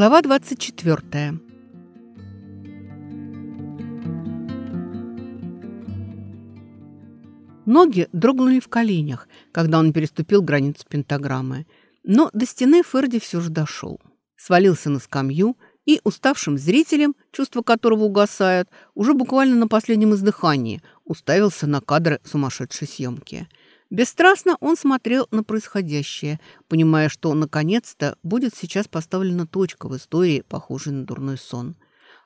Глава 24. Ноги дрогнули в коленях, когда он переступил границу пентаграммы. Но до стены Ферди все же дошел. Свалился на скамью и уставшим зрителям, чувства которого угасают, уже буквально на последнем издыхании, уставился на кадры сумасшедшей съемки – Бесстрастно он смотрел на происходящее, понимая, что наконец-то будет сейчас поставлена точка в истории, похожей на дурной сон.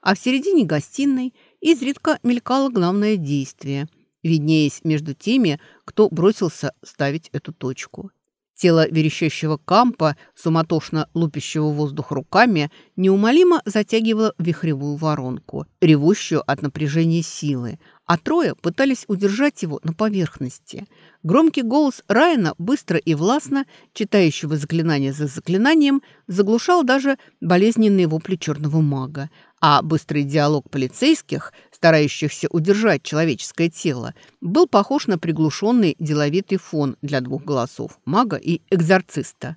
А в середине гостиной изредка мелькало главное действие, виднеясь между теми, кто бросился ставить эту точку. Тело верещащего кампа, суматошно лупящего воздух руками, неумолимо затягивало вихревую воронку, ревущую от напряжения силы, а трое пытались удержать его на поверхности. Громкий голос Райана, быстро и властно, читающего заклинание за заклинанием, заглушал даже болезненные вопли черного мага, а быстрый диалог полицейских, старающихся удержать человеческое тело, был похож на приглушенный деловитый фон для двух голосов – мага и экзорциста.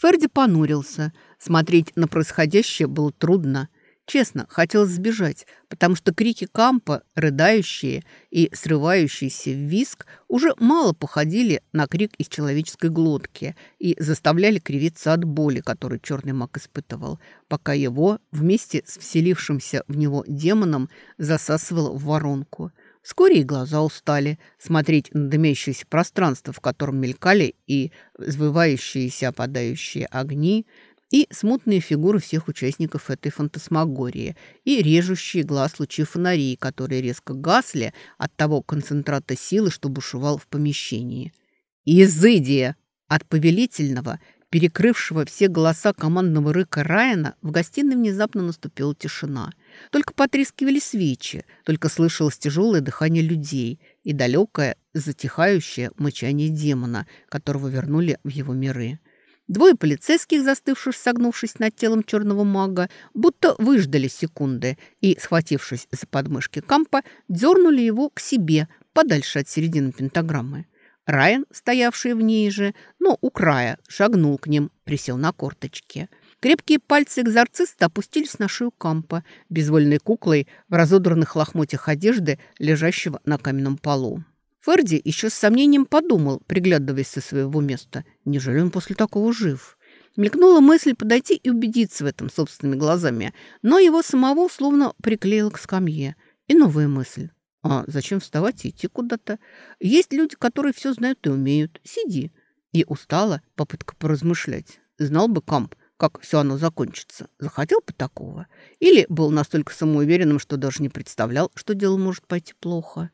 Ферди понурился. Смотреть на происходящее было трудно – Честно, хотелось сбежать, потому что крики Кампа, рыдающие и срывающиеся в виск, уже мало походили на крик из человеческой глотки и заставляли кривиться от боли, которую черный маг испытывал, пока его вместе с вселившимся в него демоном засасывало в воронку. Вскоре и глаза устали смотреть на дымящееся пространство, в котором мелькали и взвывающиеся опадающие огни – и смутные фигуры всех участников этой фантасмагории, и режущие глаз лучи фонарей, которые резко гасли от того концентрата силы, что бушевал в помещении. «Изыдия!» От повелительного, перекрывшего все голоса командного рыка Райана, в гостиной внезапно наступила тишина. Только потрескивали свечи, только слышалось тяжелое дыхание людей и далекое, затихающее мычание демона, которого вернули в его миры. Двое полицейских, застывших, согнувшись над телом черного мага, будто выждали секунды и, схватившись за подмышки Кампа, дернули его к себе, подальше от середины пентаграммы. Райан, стоявший в ней же, но у края, шагнул к ним, присел на корточки. Крепкие пальцы экзорциста опустились на шею Кампа, безвольной куклой в разодранных лохмотьях одежды, лежащего на каменном полу. Ферди еще с сомнением подумал, приглядываясь со своего места. Неужели он после такого жив? Мелькнула мысль подойти и убедиться в этом собственными глазами, но его самого словно приклеило к скамье. И новая мысль. А зачем вставать и идти куда-то? Есть люди, которые все знают и умеют. Сиди. И устала попытка поразмышлять. Знал бы Камп, как все оно закончится. Захотел бы такого? Или был настолько самоуверенным, что даже не представлял, что дело может пойти плохо?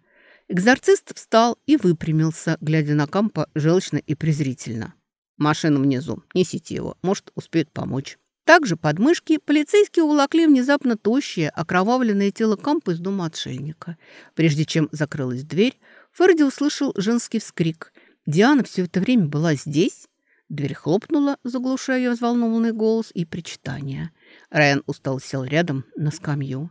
Экзорцист встал и выпрямился, глядя на Кампа желчно и презрительно. «Машина внизу. Несите его. Может, успеют помочь». Также под мышки полицейские уволокли внезапно тощее, окровавленное тело Кампа из дома отшельника. Прежде чем закрылась дверь, Ферди услышал женский вскрик. Диана все это время была здесь. Дверь хлопнула, заглушая ее взволнованный голос и причитание. Райан устал сел рядом на скамью.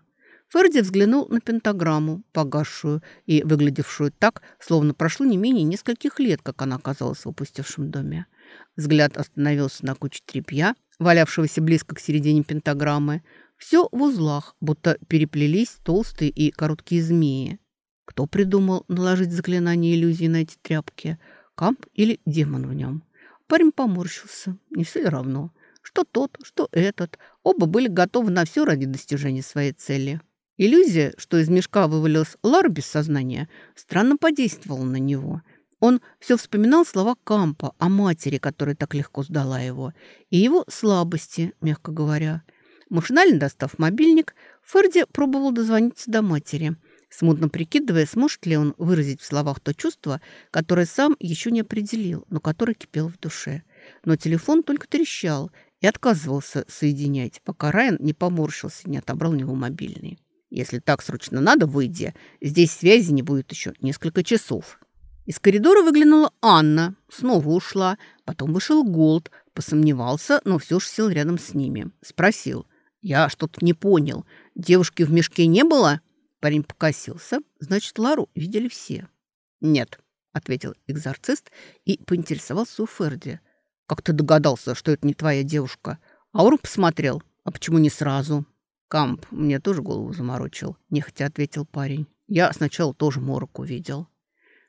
Ферди взглянул на пентаграмму, погасшую и выглядевшую так, словно прошло не менее нескольких лет, как она оказалась в опустевшем доме. Взгляд остановился на куче тряпья, валявшегося близко к середине пентаграммы. Все в узлах, будто переплелись толстые и короткие змеи. Кто придумал наложить заклинание иллюзии на эти тряпки? Камп или демон в нем? Парень поморщился. Не все ли равно? Что тот, что этот. Оба были готовы на все ради достижения своей цели. Иллюзия, что из мешка вывалилась Лара без сознания, странно подействовала на него. Он все вспоминал слова Кампа о матери, которая так легко сдала его, и его слабости, мягко говоря. Машинально достав мобильник, Ферди пробовал дозвониться до матери, смутно прикидывая, сможет ли он выразить в словах то чувство, которое сам еще не определил, но которое кипело в душе. Но телефон только трещал и отказывался соединять, пока Райан не поморщился и не отобрал у него мобильный. Если так срочно надо, выйди. Здесь связи не будет еще несколько часов. Из коридора выглянула Анна, снова ушла. Потом вышел Голд, посомневался, но все же сел рядом с ними. Спросил. «Я что-то не понял. Девушки в мешке не было?» Парень покосился. Значит, Лару видели все. «Нет», — ответил экзорцист и поинтересовался у Ферди. «Как ты догадался, что это не твоя девушка?» Ауру посмотрел. «А почему не сразу?» «Камп мне тоже голову заморочил», – нехотя ответил парень. «Я сначала тоже морок увидел».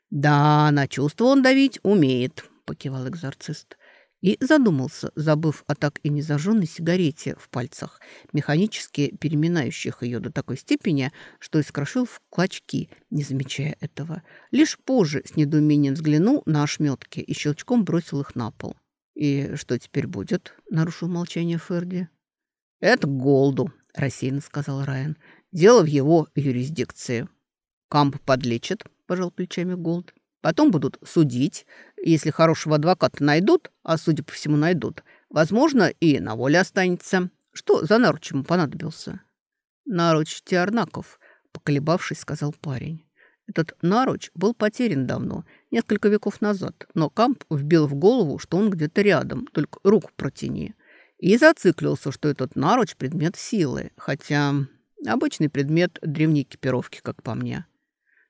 «Да, на чувство он давить умеет», – покивал экзорцист. И задумался, забыв о так и не зажженной сигарете в пальцах, механически переминающих ее до такой степени, что искрошил в клочки, не замечая этого. Лишь позже с недоумением взглянул на ошметки и щелчком бросил их на пол. «И что теперь будет?» – нарушил молчание Ферди. «Это Голду», – рассеянно сказал Райан. «Дело в его юрисдикции». «Камп подлечит», – пожал плечами Голд. Потом будут судить. Если хорошего адвоката найдут, а судя по всему найдут, возможно, и на воле останется. Что за наруч ему понадобился? Наруч Тиарнаков, поколебавшись, сказал парень. Этот наруч был потерян давно, несколько веков назад, но Камп вбил в голову, что он где-то рядом, только руку протяни. И зациклился, что этот наруч – предмет силы, хотя обычный предмет древней экипировки, как по мне.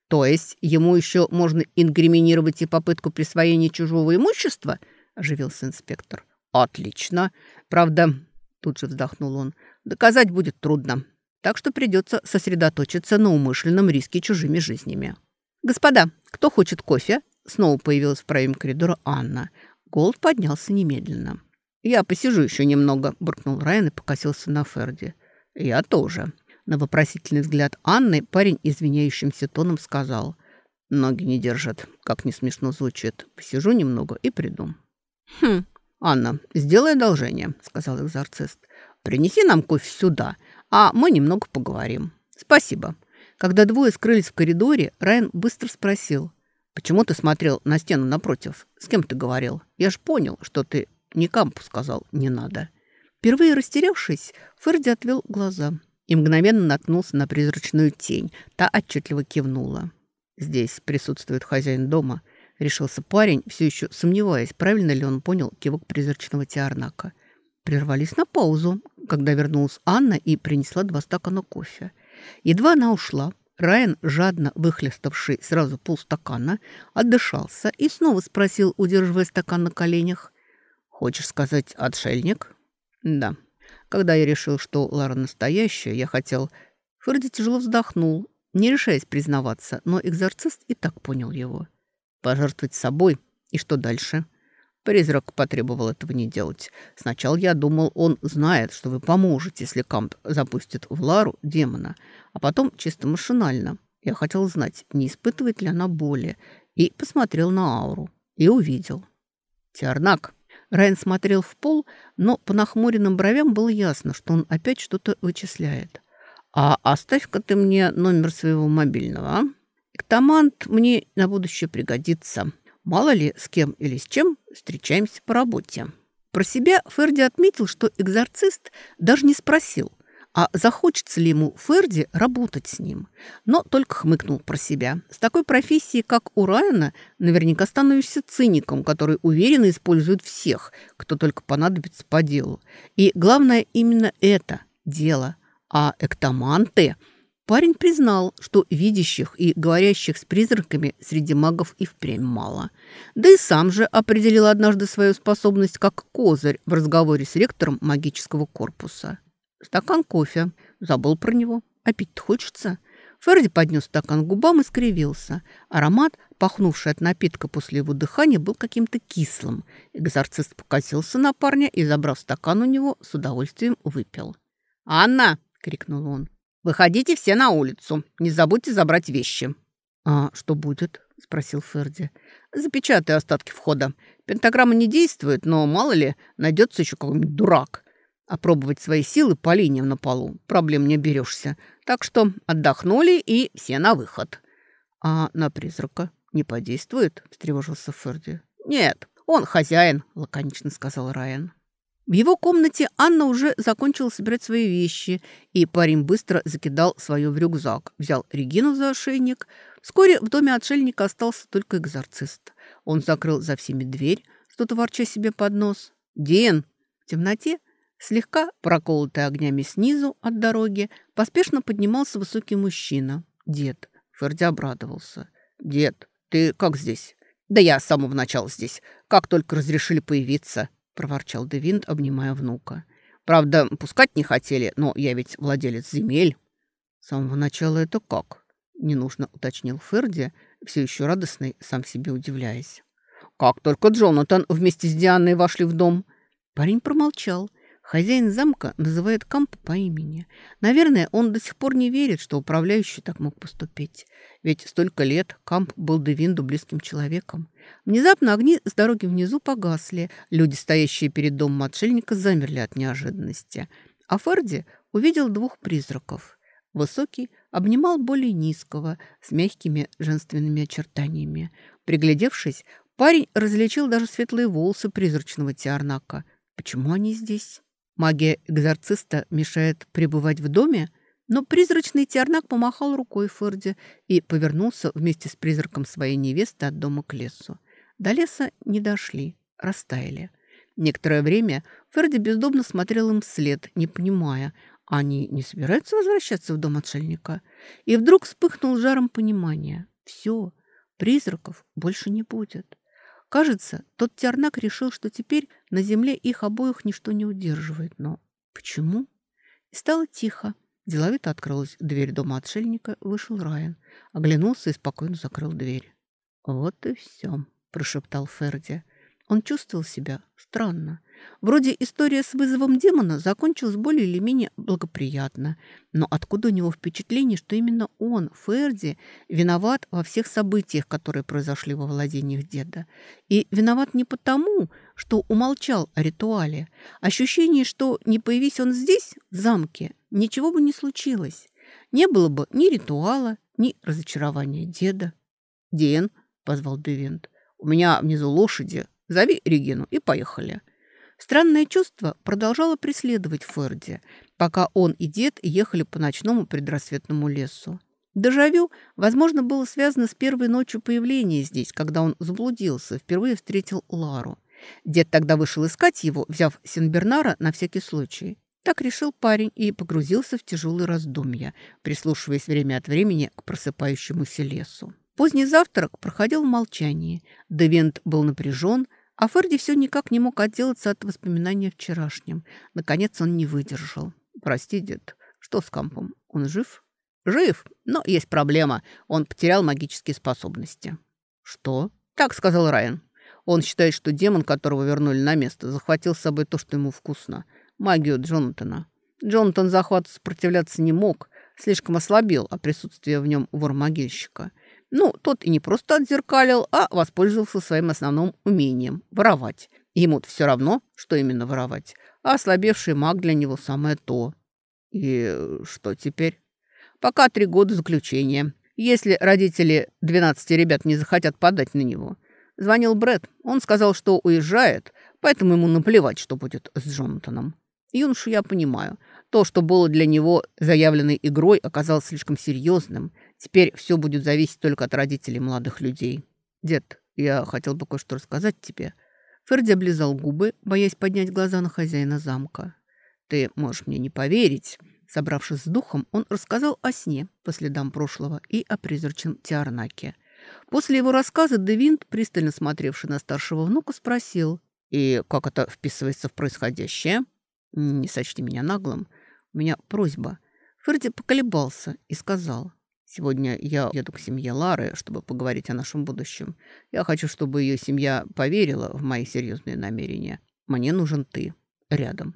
То есть ему еще можно инкриминировать и попытку присвоения чужого имущества? Оживился инспектор. Отлично. Правда, тут же вздохнул он, доказать будет трудно. Так что придется сосредоточиться на умышленном риске чужими жизнями. «Господа, кто хочет кофе?» Снова появилась в проеме коридора Анна. Голд поднялся немедленно. «Я посижу еще немного», – буркнул Райан и покосился на Ферди. «Я тоже», на вопросительный взгляд Анны парень извиняющимся тоном сказал. «Ноги не держат, как не смешно звучит. Посижу немного и приду». «Хм, Анна, сделай одолжение», — сказал экзорцист. «Принеси нам кофе сюда, а мы немного поговорим». «Спасибо». Когда двое скрылись в коридоре, Райан быстро спросил. «Почему ты смотрел на стену напротив? С кем ты говорил? Я ж понял, что ты не кампу сказал, не надо». Впервые растерявшись, Ферди отвел глаза и мгновенно наткнулся на призрачную тень. Та отчетливо кивнула. «Здесь присутствует хозяин дома», — решился парень, все еще сомневаясь, правильно ли он понял кивок призрачного Тиарнака. Прервались на паузу, когда вернулась Анна и принесла два стакана кофе. Едва она ушла, Райан, жадно выхлеставший сразу полстакана, отдышался и снова спросил, удерживая стакан на коленях. «Хочешь сказать, отшельник?» «Да», когда я решил, что Лара настоящая, я хотел... Ферди тяжело вздохнул, не решаясь признаваться, но экзорцист и так понял его. Пожертвовать собой. И что дальше? Призрак потребовал этого не делать. Сначала я думал, он знает, что вы поможете, если Камп запустит в Лару демона. А потом чисто машинально. Я хотел знать, не испытывает ли она боли. И посмотрел на ауру. И увидел. Тиарнак, Райан смотрел в пол, но по нахмуренным бровям было ясно, что он опять что-то вычисляет. «А оставь-ка ты мне номер своего мобильного, а? Эктомант мне на будущее пригодится. Мало ли, с кем или с чем встречаемся по работе». Про себя Ферди отметил, что экзорцист даже не спросил, а захочется ли ему Ферди работать с ним. Но только хмыкнул про себя. С такой профессией, как у Райана, наверняка становишься циником, который уверенно использует всех, кто только понадобится по делу. И главное именно это – дело. А эктоманты – Парень признал, что видящих и говорящих с призраками среди магов и впрямь мало. Да и сам же определил однажды свою способность как козырь в разговоре с ректором магического корпуса. Стакан кофе. Забыл про него. А пить хочется. Ферди поднес стакан к губам и скривился. Аромат, пахнувший от напитка после его дыхания, был каким-то кислым. Экзорцист покосился на парня и, забрав стакан у него, с удовольствием выпил. «Анна!» — крикнул он. «Выходите все на улицу. Не забудьте забрать вещи». «А что будет?» — спросил Ферди. «Запечатай остатки входа. Пентаграмма не действует, но, мало ли, найдется еще какой-нибудь дурак. Опробовать свои силы по линиям на полу проблем не берешься. Так что отдохнули и все на выход. А на призрака не подействует? Встревожился Ферди. Нет, он хозяин, лаконично сказал Райан. В его комнате Анна уже закончила собирать свои вещи, и парень быстро закидал свое в рюкзак, взял Регину за ошейник. Вскоре в доме отшельника остался только экзорцист. Он закрыл за всеми дверь, что-то ворча себе под нос. «Дин!» В темноте Слегка проколотый огнями снизу от дороги, поспешно поднимался высокий мужчина. Дед. Ферди обрадовался. «Дед, ты как здесь?» «Да я с самого начала здесь. Как только разрешили появиться», – проворчал Девинт, обнимая внука. Правда, пускать не хотели, но я ведь владелец земель. С самого начала это как? Не нужно, уточнил Ферди, все еще радостный, сам себе удивляясь. Как только Джонатан вместе с Дианой вошли в дом. Парень промолчал, Хозяин замка называет Камп по имени. Наверное, он до сих пор не верит, что управляющий так мог поступить. Ведь столько лет Камп был Девинду близким человеком. Внезапно огни с дороги внизу погасли. Люди, стоящие перед домом отшельника, замерли от неожиданности. А Ферди увидел двух призраков. Высокий обнимал более низкого, с мягкими женственными очертаниями. Приглядевшись, парень различил даже светлые волосы призрачного Тиарнака. Почему они здесь? Магия экзорциста мешает пребывать в доме, но призрачный Тиарнак помахал рукой Ферде и повернулся вместе с призраком своей невесты от дома к лесу. До леса не дошли, растаяли. Некоторое время Ферди бездомно смотрел им вслед, не понимая, они не собираются возвращаться в дом отшельника. И вдруг вспыхнул жаром понимания. Все, призраков больше не будет. Кажется, тот Тернак решил, что теперь на земле их обоих ничто не удерживает. Но почему? И стало тихо. Деловито открылась дверь дома отшельника, вышел Райан. Оглянулся и спокойно закрыл дверь. «Вот и все», – прошептал Ферди. Он чувствовал себя странно. Вроде история с вызовом демона закончилась более или менее благоприятно. Но откуда у него впечатление, что именно он, Ферди, виноват во всех событиях, которые произошли во владениях деда? И виноват не потому, что умолчал о ритуале. Ощущение, что не появись он здесь, в замке, ничего бы не случилось. Не было бы ни ритуала, ни разочарования деда. «Ден», — позвал Девинт, — «у меня внизу лошади, Зови Регину и поехали». Странное чувство продолжало преследовать Ферди, пока он и дед ехали по ночному предрассветному лесу. Дежавю, возможно, было связано с первой ночью появления здесь, когда он заблудился, впервые встретил Лару. Дед тогда вышел искать его, взяв Сенбернара на всякий случай. Так решил парень и погрузился в тяжелые раздумья, прислушиваясь время от времени к просыпающемуся лесу. Поздний завтрак проходил в молчании. Девент был напряжен, а Ферди все никак не мог отделаться от воспоминания о вчерашнем. Наконец он не выдержал. «Прости, дед, что с Кампом? Он жив?» «Жив, но есть проблема. Он потерял магические способности». «Что?» «Так сказал Райан. Он считает, что демон, которого вернули на место, захватил с собой то, что ему вкусно. Магию Джонатана. Джонатан захвату сопротивляться не мог, слишком ослабел от присутствия в нем вор-могильщика. Ну, тот и не просто отзеркалил, а воспользовался своим основным умением – воровать. Ему-то все равно, что именно воровать. А ослабевший маг для него самое то. И что теперь? Пока три года заключения. Если родители 12 ребят не захотят подать на него. Звонил Брэд. Он сказал, что уезжает, поэтому ему наплевать, что будет с Джонатаном. Юношу я понимаю. То, что было для него заявленной игрой, оказалось слишком серьезным – Теперь все будет зависеть только от родителей молодых людей. Дед, я хотел бы кое-что рассказать тебе. Ферди облизал губы, боясь поднять глаза на хозяина замка. Ты можешь мне не поверить. Собравшись с духом, он рассказал о сне по следам прошлого и о призрачном Тиарнаке. После его рассказа Девинт, пристально смотревший на старшего внука, спросил, «И как это вписывается в происходящее?» «Не сочти меня наглым. У меня просьба». Ферди поколебался и сказал, Сегодня я еду к семье Лары, чтобы поговорить о нашем будущем. Я хочу, чтобы ее семья поверила в мои серьезные намерения. Мне нужен ты рядом.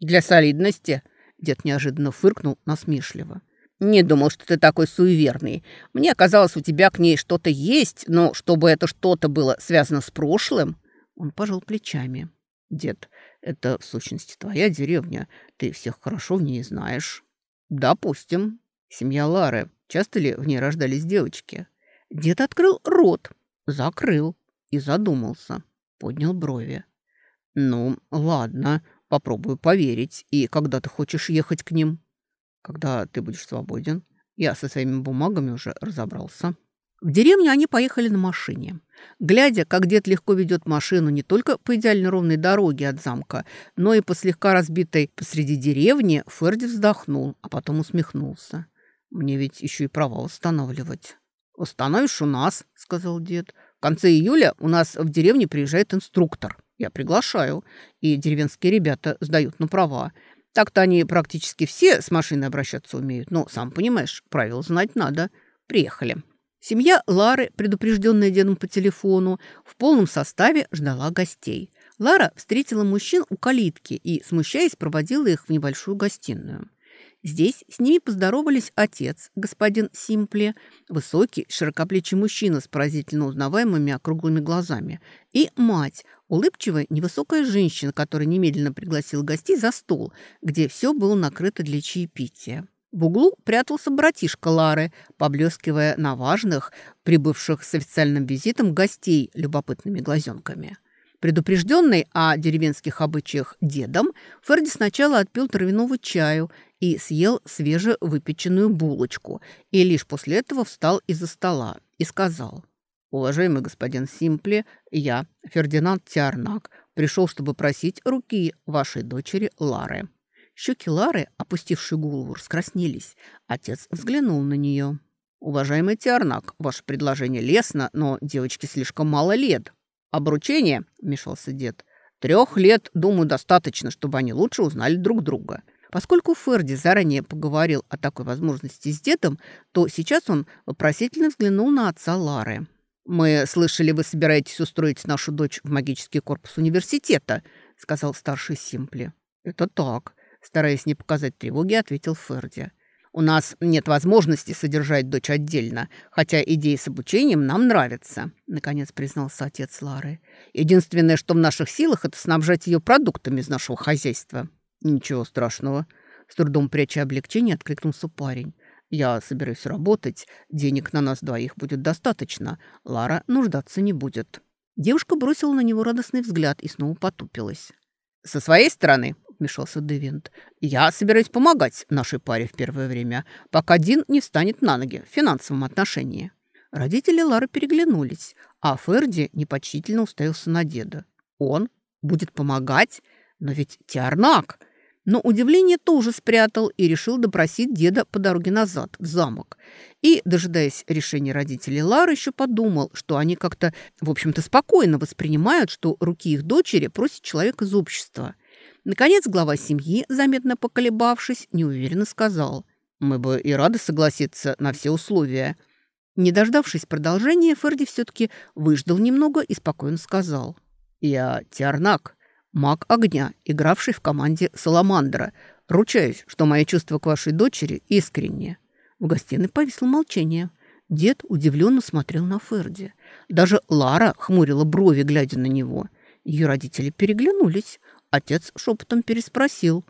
Для солидности дед неожиданно фыркнул насмешливо. Не думал, что ты такой суеверный. Мне казалось, у тебя к ней что-то есть, но чтобы это что-то было связано с прошлым... Он пожал плечами. Дед, это в сущности твоя деревня. Ты всех хорошо в ней знаешь. Допустим. Семья Лары Часто ли в ней рождались девочки? Дед открыл рот, закрыл и задумался. Поднял брови. «Ну, ладно, попробую поверить. И когда ты хочешь ехать к ним?» «Когда ты будешь свободен. Я со своими бумагами уже разобрался». В деревню они поехали на машине. Глядя, как дед легко ведет машину не только по идеально ровной дороге от замка, но и по слегка разбитой посреди деревни, Ферди вздохнул, а потом усмехнулся. Мне ведь еще и права устанавливать. «Установишь у нас», — сказал дед. «В конце июля у нас в деревне приезжает инструктор. Я приглашаю. И деревенские ребята сдают на права. Так-то они практически все с машиной обращаться умеют. Но, сам понимаешь, правил знать надо. Приехали. Семья Лары, предупрежденная дедом по телефону, в полном составе ждала гостей. Лара встретила мужчин у калитки и, смущаясь, проводила их в небольшую гостиную. Здесь с ними поздоровались отец, господин Симпле, высокий, широкоплечий мужчина с поразительно узнаваемыми округлыми глазами, и мать, улыбчивая, невысокая женщина, которая немедленно пригласила гостей за стол, где все было накрыто для чаепития. В углу прятался братишка Лары, поблескивая на важных, прибывших с официальным визитом гостей любопытными глазенками. Предупрежденный о деревенских обычаях дедом, Ферди сначала отпил травяного чаю и съел свежевыпеченную булочку, и лишь после этого встал из-за стола и сказал, «Уважаемый господин Симпли, я, Фердинанд Тиарнак, пришел, чтобы просить руки вашей дочери Лары». Щеки Лары, опустившие голову, раскраснелись. Отец взглянул на нее. «Уважаемый Тиарнак, ваше предложение лестно, но девочке слишком мало лет». «Обручение», — вмешался дед, — «трех лет, думаю, достаточно, чтобы они лучше узнали друг друга». Поскольку Ферди заранее поговорил о такой возможности с дедом, то сейчас он вопросительно взглянул на отца Лары. «Мы слышали, вы собираетесь устроить нашу дочь в магический корпус университета», — сказал старший Симпли. «Это так», Стараясь не показать тревоги, ответил Ферди. «У нас нет возможности содержать дочь отдельно, хотя идеи с обучением нам нравятся», — наконец признался отец Лары. «Единственное, что в наших силах, это снабжать ее продуктами из нашего хозяйства». «Ничего страшного», — с трудом пряча облегчение, откликнулся парень. «Я собираюсь работать, денег на нас двоих будет достаточно, Лара нуждаться не будет». Девушка бросила на него радостный взгляд и снова потупилась. «Со своей стороны», вмешался Девинт. «Я собираюсь помогать нашей паре в первое время, пока Дин не встанет на ноги в финансовом отношении». Родители Лары переглянулись, а Ферди непочтительно уставился на деда. «Он будет помогать? Но ведь Тиарнак!» Но удивление тоже спрятал и решил допросить деда по дороге назад, в замок. И, дожидаясь решения родителей Лары, еще подумал, что они как-то, в общем-то, спокойно воспринимают, что руки их дочери просит человек из общества – Наконец глава семьи, заметно поколебавшись, неуверенно сказал, «Мы бы и рады согласиться на все условия». Не дождавшись продолжения, Ферди все-таки выждал немного и спокойно сказал, «Я Тиарнак, маг огня, игравший в команде Саламандра. Ручаюсь, что мои чувства к вашей дочери искренние». В гостиной повисло молчание. Дед удивленно смотрел на Ферди. Даже Лара хмурила брови, глядя на него. Ее родители переглянулись. Отец шепотом переспросил.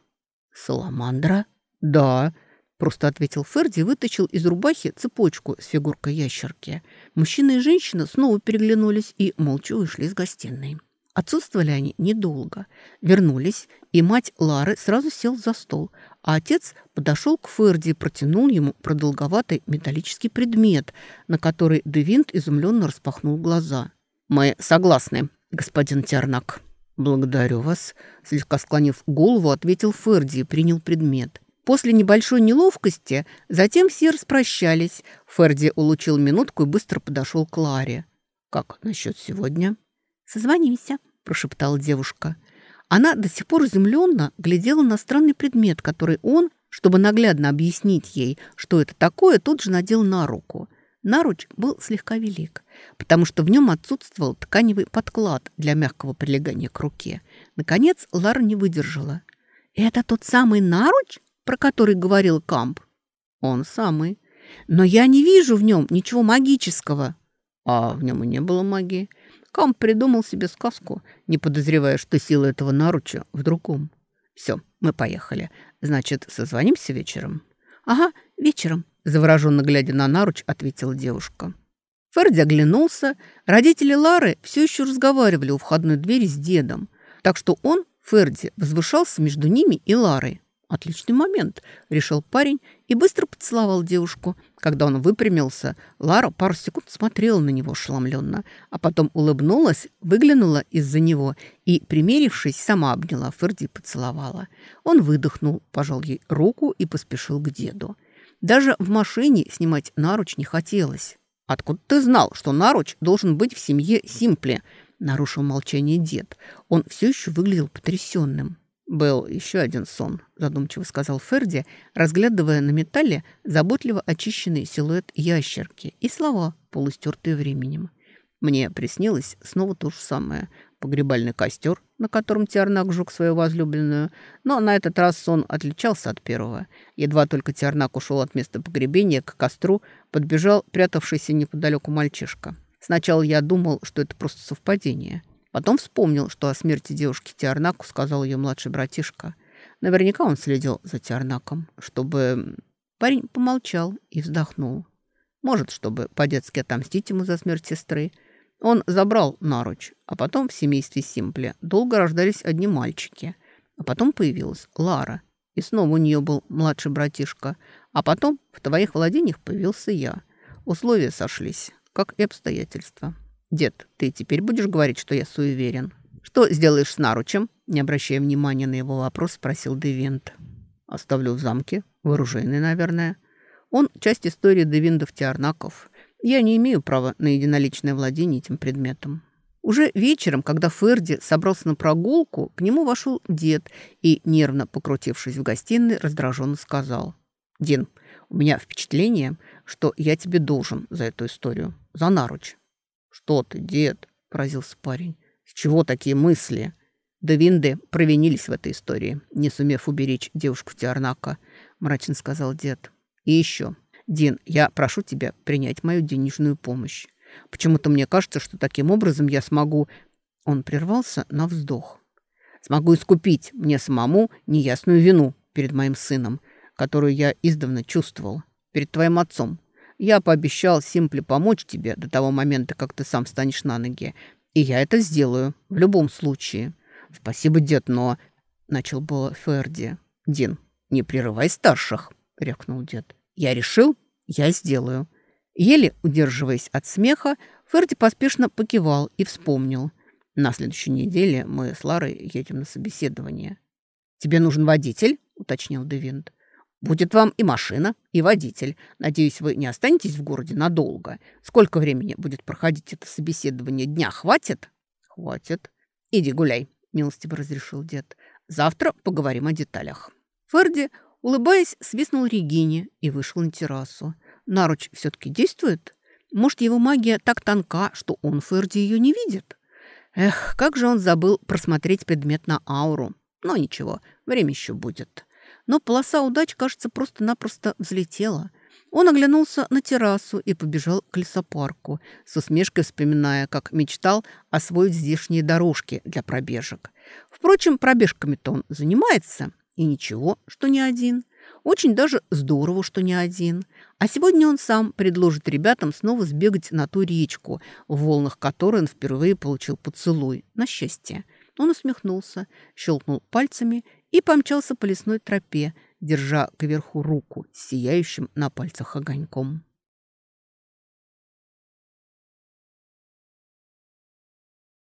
«Саламандра?» «Да», — просто ответил Ферди вытащил из рубахи цепочку с фигуркой ящерки. Мужчина и женщина снова переглянулись и молча вышли из гостиной. Отсутствовали они недолго. Вернулись, и мать Лары сразу сел за стол, а отец подошел к Ферди и протянул ему продолговатый металлический предмет, на который Девинт изумленно распахнул глаза. «Мы согласны, господин Тернак», «Благодарю вас», — слегка склонив голову, ответил Ферди и принял предмет. После небольшой неловкости затем все распрощались. Ферди улучил минутку и быстро подошел к Ларе. «Как насчет сегодня?» «Созвонимся», — прошептала девушка. Она до сих пор изумленно глядела на странный предмет, который он, чтобы наглядно объяснить ей, что это такое, тут же надел на руку. Наруч был слегка велик, потому что в нем отсутствовал тканевый подклад для мягкого прилегания к руке. Наконец Лара не выдержала. «Это тот самый наруч, про который говорил Камп?» «Он самый. Но я не вижу в нем ничего магического». А в нем и не было магии. Камп придумал себе сказку, не подозревая, что сила этого наруча в другом. «Все, мы поехали. Значит, созвонимся вечером?» «Ага, вечером», Завороженно глядя на наруч, ответила девушка. Ферди оглянулся. Родители Лары все еще разговаривали у входной двери с дедом. Так что он, Ферди, возвышался между ними и Ларой. «Отличный момент», — решил парень и быстро поцеловал девушку. Когда он выпрямился, Лара пару секунд смотрела на него ошеломленно, а потом улыбнулась, выглянула из-за него и, примерившись, сама обняла Ферди и поцеловала. Он выдохнул, пожал ей руку и поспешил к деду. Даже в машине снимать наруч не хотелось. «Откуда ты знал, что наруч должен быть в семье Симпли?» Нарушил молчание дед. Он все еще выглядел потрясенным. «Был еще один сон», – задумчиво сказал Ферди, разглядывая на металле заботливо очищенный силуэт ящерки и слова, полустертые временем. Мне приснилось снова то же самое. Погребальный костер, на котором Тиарнак жег свою возлюбленную, но на этот раз сон отличался от первого. Едва только Тиарнак ушел от места погребения, к костру подбежал прятавшийся неподалеку мальчишка. Сначала я думал, что это просто совпадение. Потом вспомнил, что о смерти девушки Тиарнаку сказал ее младший братишка. Наверняка он следил за Тиарнаком, чтобы... Парень помолчал и вздохнул. Может, чтобы по-детски отомстить ему за смерть сестры. Он забрал наруч, а потом в семействе Симпли долго рождались одни мальчики. А потом появилась Лара. И снова у нее был младший братишка. А потом в твоих владениях появился я. Условия сошлись как и обстоятельства. Дед, ты теперь будешь говорить, что я суеверен? Что сделаешь с наручем? Не обращая внимания на его вопрос, спросил Девинт. Оставлю в замке, вооруженный, наверное. Он часть истории Девиндов Тиарнаков. Я не имею права на единоличное владение этим предметом. Уже вечером, когда Ферди собрался на прогулку, к нему вошел дед и, нервно покрутившись в гостиной, раздраженно сказал. «Дин, у меня впечатление, что я тебе должен за эту историю, за наруч». «Что ты, дед?» – поразился парень. «С чего такие мысли?» «Девинды провинились в этой истории, не сумев уберечь девушку Тиарнака», – мрачно сказал дед. «И еще, Дин, я прошу тебя принять мою денежную помощь. Почему-то мне кажется, что таким образом я смогу...» Он прервался на вздох. «Смогу искупить мне самому неясную вину перед моим сыном, которую я издавна чувствовал, перед твоим отцом. Я пообещал Симпле помочь тебе до того момента, как ты сам станешь на ноги. И я это сделаю, в любом случае. Спасибо, дед, но... Начал было Ферди. Дин, не прерывай старших, рявкнул дед. Я решил, я сделаю. Еле удерживаясь от смеха, Ферди поспешно покивал и вспомнил. На следующей неделе мы с Ларой едем на собеседование. «Тебе нужен водитель?» – уточнил Девинт. Будет вам и машина, и водитель. Надеюсь, вы не останетесь в городе надолго. Сколько времени будет проходить это собеседование? Дня хватит? Хватит. Иди гуляй, милостиво разрешил дед. Завтра поговорим о деталях. Ферди, улыбаясь, свистнул Регине и вышел на террасу. Наруч все-таки действует? Может, его магия так тонка, что он, Ферди, ее не видит? Эх, как же он забыл просмотреть предмет на ауру. Но ничего, время еще будет но полоса удач, кажется, просто-напросто взлетела. Он оглянулся на террасу и побежал к лесопарку, с усмешкой вспоминая, как мечтал освоить здешние дорожки для пробежек. Впрочем, пробежками-то он занимается, и ничего, что не один. Очень даже здорово, что не один. А сегодня он сам предложит ребятам снова сбегать на ту речку, в волнах которой он впервые получил поцелуй. На счастье. Он усмехнулся, щелкнул пальцами и помчался по лесной тропе, держа кверху руку сияющим на пальцах огоньком.